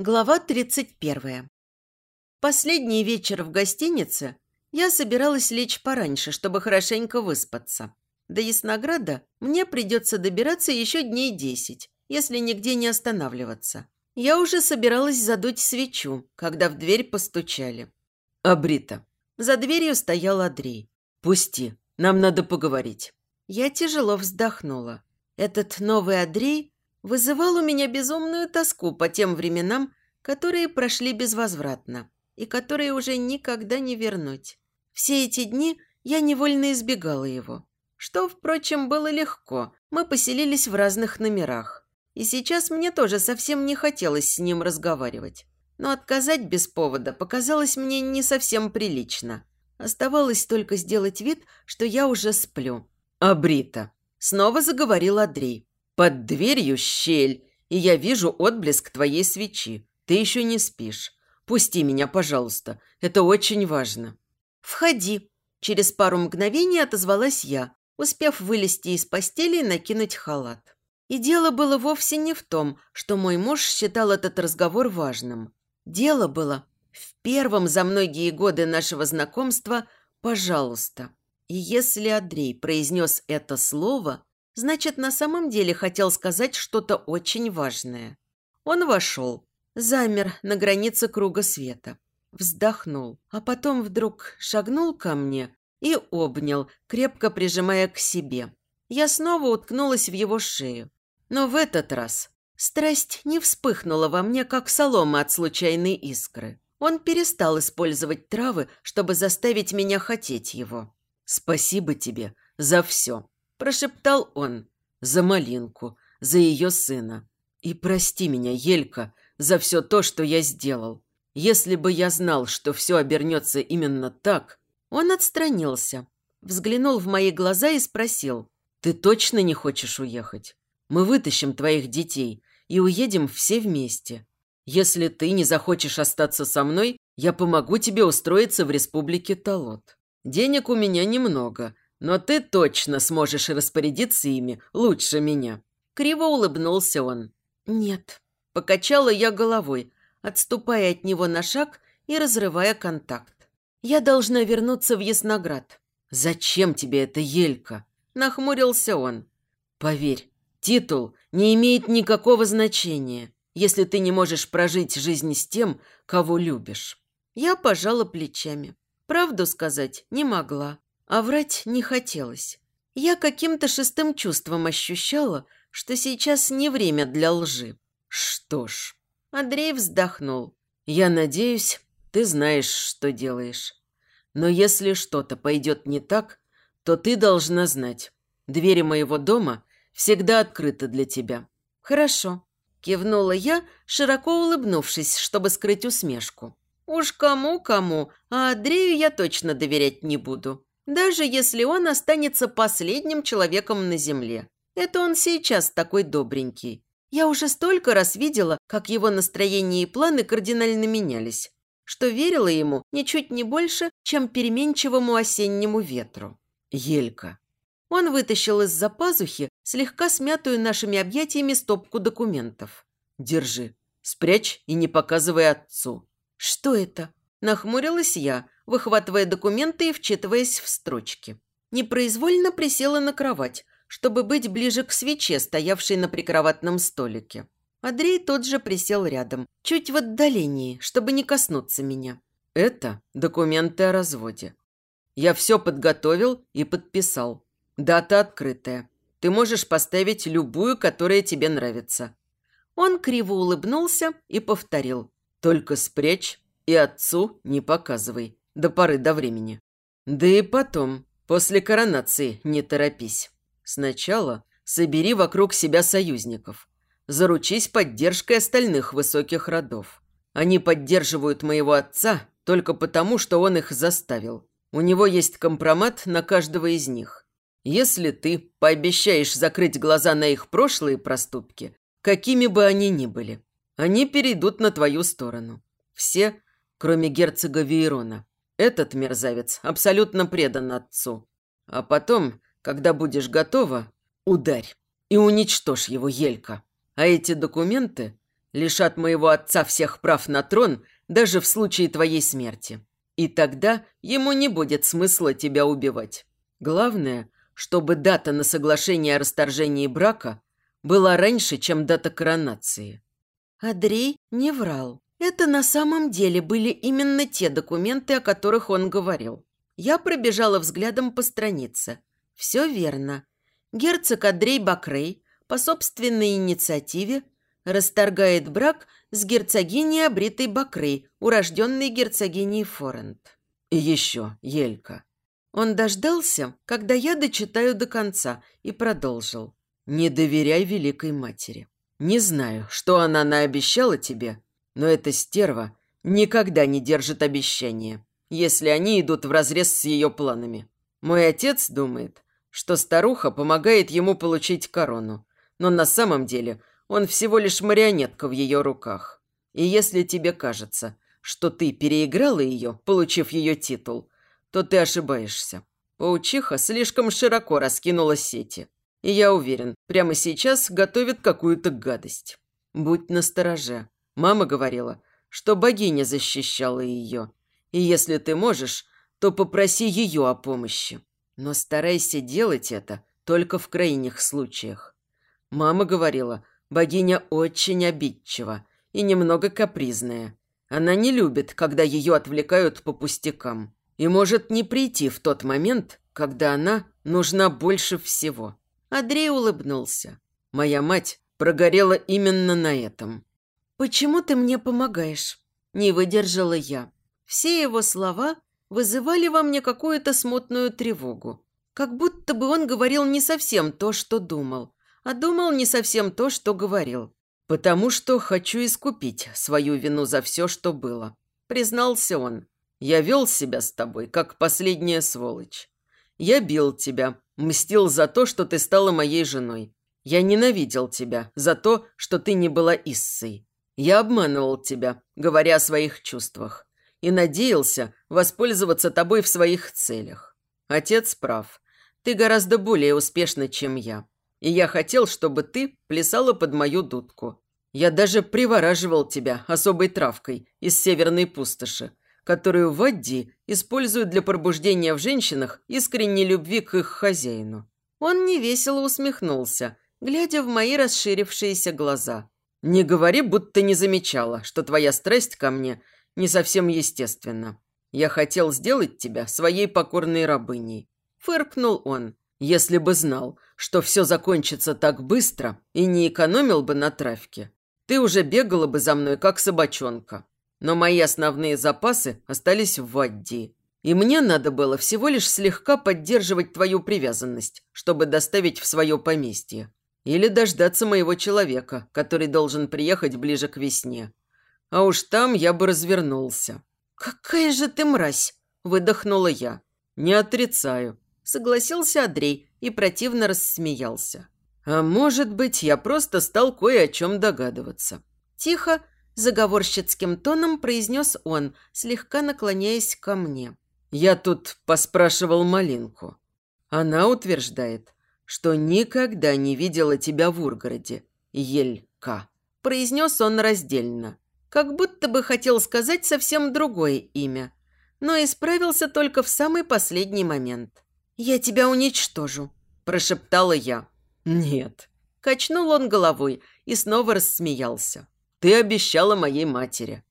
Глава 31. Последний вечер в гостинице я собиралась лечь пораньше, чтобы хорошенько выспаться. До Яснограда мне придется добираться еще дней десять, если нигде не останавливаться. Я уже собиралась задуть свечу, когда в дверь постучали. «Абрита». За дверью стоял Андрей. «Пусти, нам надо поговорить». Я тяжело вздохнула. Этот новый Андрей вызывал у меня безумную тоску по тем временам, которые прошли безвозвратно и которые уже никогда не вернуть. Все эти дни я невольно избегала его. Что, впрочем, было легко. Мы поселились в разных номерах. И сейчас мне тоже совсем не хотелось с ним разговаривать. Но отказать без повода показалось мне не совсем прилично. Оставалось только сделать вид, что я уже сплю. «А Брита?» Снова заговорил Андрей. Под дверью щель, и я вижу отблеск твоей свечи. Ты еще не спишь. Пусти меня, пожалуйста. Это очень важно». «Входи». Через пару мгновений отозвалась я, успев вылезти из постели и накинуть халат. И дело было вовсе не в том, что мой муж считал этот разговор важным. Дело было в первом за многие годы нашего знакомства «пожалуйста». И если Андрей произнес это слово, Значит, на самом деле хотел сказать что-то очень важное. Он вошел, замер на границе круга света, вздохнул, а потом вдруг шагнул ко мне и обнял, крепко прижимая к себе. Я снова уткнулась в его шею. Но в этот раз страсть не вспыхнула во мне, как солома от случайной искры. Он перестал использовать травы, чтобы заставить меня хотеть его. «Спасибо тебе за все», прошептал он. «За малинку, за ее сына. И прости меня, Елька, за все то, что я сделал. Если бы я знал, что все обернется именно так...» Он отстранился, взглянул в мои глаза и спросил. «Ты точно не хочешь уехать? Мы вытащим твоих детей и уедем все вместе. Если ты не захочешь остаться со мной, я помогу тебе устроиться в республике Талот. Денег у меня немного, но ты точно сможешь распорядиться ими лучше меня». Криво улыбнулся он. «Нет». Покачала я головой, отступая от него на шаг и разрывая контакт. «Я должна вернуться в Ясноград». «Зачем тебе это, Елька?» Нахмурился он. «Поверь, титул не имеет никакого значения, если ты не можешь прожить жизнь с тем, кого любишь». Я пожала плечами. Правду сказать не могла. А врать не хотелось. Я каким-то шестым чувством ощущала, что сейчас не время для лжи. Что ж, Андрей вздохнул. Я надеюсь, ты знаешь, что делаешь. Но если что-то пойдет не так, то ты должна знать. Двери моего дома всегда открыты для тебя. Хорошо. Кивнула я, широко улыбнувшись, чтобы скрыть усмешку. Уж кому-кому, а Андрею я точно доверять не буду даже если он останется последним человеком на земле. Это он сейчас такой добренький. Я уже столько раз видела, как его настроение и планы кардинально менялись, что верила ему ничуть не больше, чем переменчивому осеннему ветру. Елька. Он вытащил из-за пазухи слегка смятую нашими объятиями стопку документов. «Держи. Спрячь и не показывай отцу». «Что это?» Нахмурилась я, выхватывая документы и вчитываясь в строчки. Непроизвольно присела на кровать, чтобы быть ближе к свече, стоявшей на прикроватном столике. Андрей тот же присел рядом, чуть в отдалении, чтобы не коснуться меня. «Это документы о разводе. Я все подготовил и подписал. Дата открытая. Ты можешь поставить любую, которая тебе нравится». Он криво улыбнулся и повторил. «Только спрячь и отцу не показывай до поры до времени. Да и потом, после коронации, не торопись. Сначала собери вокруг себя союзников. Заручись поддержкой остальных высоких родов. Они поддерживают моего отца только потому, что он их заставил. У него есть компромат на каждого из них. Если ты пообещаешь закрыть глаза на их прошлые проступки, какими бы они ни были, они перейдут на твою сторону. Все кроме герцога Вейрона. Этот мерзавец абсолютно предан отцу. А потом, когда будешь готова, ударь и уничтожь его, Елька. А эти документы лишат моего отца всех прав на трон даже в случае твоей смерти. И тогда ему не будет смысла тебя убивать. Главное, чтобы дата на соглашение о расторжении брака была раньше, чем дата коронации. Андрей не врал. Это на самом деле были именно те документы, о которых он говорил. Я пробежала взглядом по странице. Все верно. Герцог Андрей Бакрей по собственной инициативе расторгает брак с герцогиней Абритой Бакрей, урожденной герцогиней Форент. И еще, Елька. Он дождался, когда я дочитаю до конца, и продолжил. Не доверяй Великой Матери. Не знаю, что она наобещала тебе, но эта стерва никогда не держит обещания, если они идут вразрез с ее планами. Мой отец думает, что старуха помогает ему получить корону, но на самом деле он всего лишь марионетка в ее руках. И если тебе кажется, что ты переиграла ее, получив ее титул, то ты ошибаешься. Паучиха слишком широко раскинула сети. И я уверен, прямо сейчас готовит какую-то гадость. Будь настороже. Мама говорила, что богиня защищала ее. И если ты можешь, то попроси ее о помощи. Но старайся делать это только в крайних случаях. Мама говорила, богиня очень обидчива и немного капризная. Она не любит, когда ее отвлекают по пустякам. И может не прийти в тот момент, когда она нужна больше всего. Андрей улыбнулся. Моя мать прогорела именно на этом. «Почему ты мне помогаешь?» Не выдержала я. Все его слова вызывали во мне какую-то смутную тревогу. Как будто бы он говорил не совсем то, что думал, а думал не совсем то, что говорил. «Потому что хочу искупить свою вину за все, что было», – признался он. «Я вел себя с тобой, как последняя сволочь. Я бил тебя, мстил за то, что ты стала моей женой. Я ненавидел тебя за то, что ты не была Иссой. Я обманывал тебя, говоря о своих чувствах, и надеялся воспользоваться тобой в своих целях. Отец прав. Ты гораздо более успешна, чем я. И я хотел, чтобы ты плясала под мою дудку. Я даже привораживал тебя особой травкой из северной пустоши, которую Вадди используют для пробуждения в женщинах искренней любви к их хозяину. Он невесело усмехнулся, глядя в мои расширившиеся глаза. «Не говори, будто не замечала, что твоя страсть ко мне не совсем естественна. Я хотел сделать тебя своей покорной рабыней». Фыркнул он. «Если бы знал, что все закончится так быстро и не экономил бы на травке, ты уже бегала бы за мной, как собачонка. Но мои основные запасы остались в Вадди. И мне надо было всего лишь слегка поддерживать твою привязанность, чтобы доставить в свое поместье. Или дождаться моего человека, который должен приехать ближе к весне. А уж там я бы развернулся. «Какая же ты мразь!» – выдохнула я. «Не отрицаю», – согласился Андрей и противно рассмеялся. «А может быть, я просто стал кое о чем догадываться». Тихо, заговорщицким тоном произнес он, слегка наклоняясь ко мне. «Я тут поспрашивал Малинку. Она утверждает, что никогда не видела тебя в Ургороде, Елька», произнес он раздельно, как будто бы хотел сказать совсем другое имя, но исправился только в самый последний момент. «Я тебя уничтожу», – прошептала я. «Нет». Качнул он головой и снова рассмеялся. Ты обещала моей матери.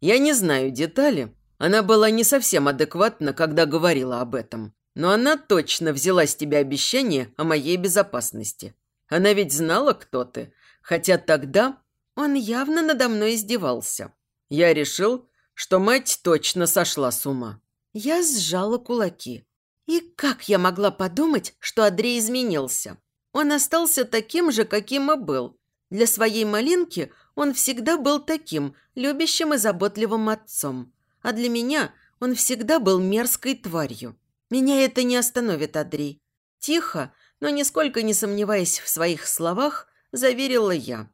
Я не знаю детали. Она была не совсем адекватна, когда говорила об этом. Но она точно взяла с тебя обещание о моей безопасности. Она ведь знала, кто ты. Хотя тогда он явно надо мной издевался. Я решил, что мать точно сошла с ума. Я сжала кулаки. И как я могла подумать, что Андрей изменился? Он остался таким же, каким и был. Для своей малинки он всегда был таким, любящим и заботливым отцом. А для меня он всегда был мерзкой тварью. Меня это не остановит, Андрей. Тихо, но нисколько не сомневаясь в своих словах, заверила я.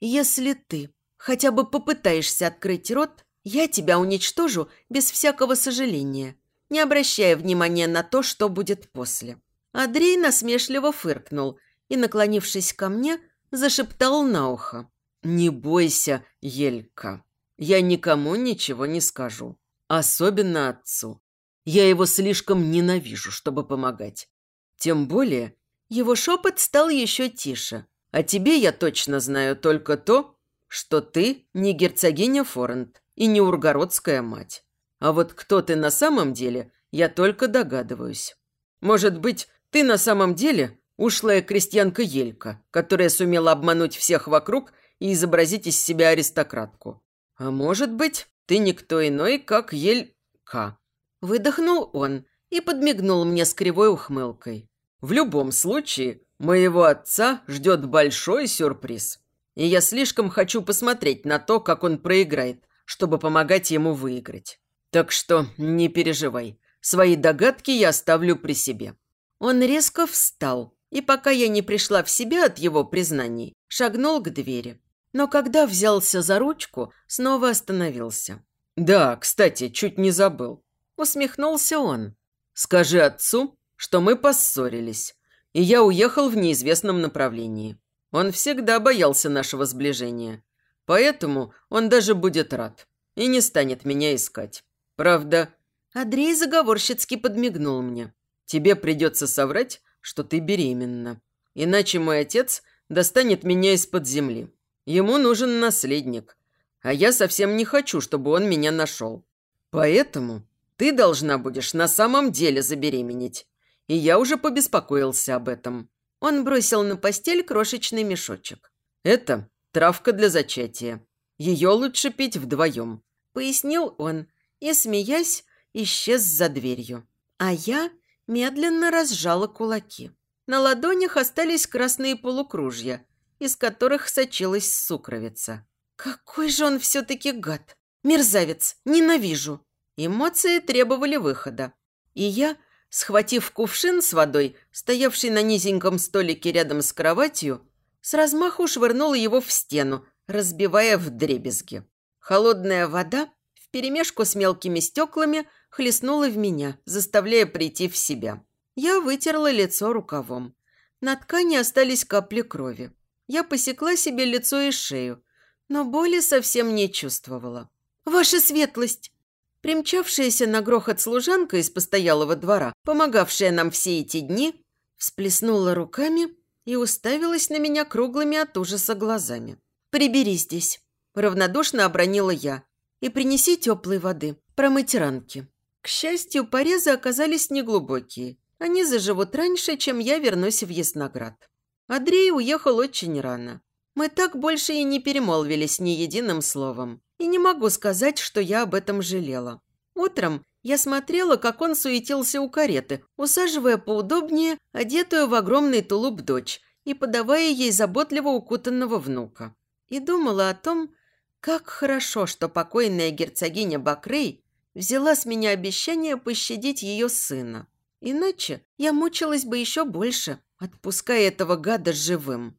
Если ты хотя бы попытаешься открыть рот, я тебя уничтожу без всякого сожаления, не обращая внимания на то, что будет после. Андрей насмешливо фыркнул и, наклонившись ко мне, зашептал на ухо. «Не бойся, Елька. Я никому ничего не скажу. Особенно отцу. Я его слишком ненавижу, чтобы помогать. Тем более, его шепот стал еще тише. А тебе я точно знаю только то, что ты не герцогиня Форент и не ургородская мать. А вот кто ты на самом деле, я только догадываюсь. Может быть, ты на самом деле ушлая крестьянка Елька, которая сумела обмануть всех вокруг и изобразить из себя аристократку. А может быть, ты никто иной, как Елька. Выдохнул он и подмигнул мне с кривой ухмылкой. В любом случае, моего отца ждет большой сюрприз. И я слишком хочу посмотреть на то, как он проиграет, чтобы помогать ему выиграть. Так что не переживай, свои догадки я оставлю при себе». Он резко встал, и пока я не пришла в себя от его признаний, шагнул к двери. Но когда взялся за ручку, снова остановился. «Да, кстати, чуть не забыл. Усмехнулся он. «Скажи отцу, что мы поссорились, и я уехал в неизвестном направлении. Он всегда боялся нашего сближения, поэтому он даже будет рад и не станет меня искать. Правда...» Андрей заговорщицки подмигнул мне. «Тебе придется соврать, что ты беременна. Иначе мой отец достанет меня из-под земли. Ему нужен наследник, а я совсем не хочу, чтобы он меня нашел. Поэтому ты должна будешь на самом деле забеременеть. И я уже побеспокоился об этом. Он бросил на постель крошечный мешочек. Это травка для зачатия. Ее лучше пить вдвоем. Пояснил он и, смеясь, исчез за дверью. А я медленно разжала кулаки. На ладонях остались красные полукружья, из которых сочилась сукровица. Какой же он все-таки гад! Мерзавец! Ненавижу! Эмоции требовали выхода. И я, схватив кувшин с водой, стоявший на низеньком столике рядом с кроватью, с размаху швырнула его в стену, разбивая в дребезги. Холодная вода вперемешку с мелкими стеклами хлестнула в меня, заставляя прийти в себя. Я вытерла лицо рукавом. На ткани остались капли крови. Я посекла себе лицо и шею, но боли совсем не чувствовала. «Ваша светлость!» Примчавшаяся на грохот служанка из постоялого двора, помогавшая нам все эти дни, всплеснула руками и уставилась на меня круглыми от ужаса глазами. «Прибери здесь», – равнодушно обронила я, – «и принеси теплой воды, промыть ранки». К счастью, порезы оказались неглубокие. Они заживут раньше, чем я вернусь в Ясноград. Андрей уехал очень рано. Мы так больше и не перемолвились ни единым словом. И не могу сказать, что я об этом жалела. Утром я смотрела, как он суетился у кареты, усаживая поудобнее одетую в огромный тулуп дочь и подавая ей заботливо укутанного внука. И думала о том, как хорошо, что покойная герцогиня Бакрей взяла с меня обещание пощадить ее сына. Иначе я мучилась бы еще больше, отпуская этого гада живым.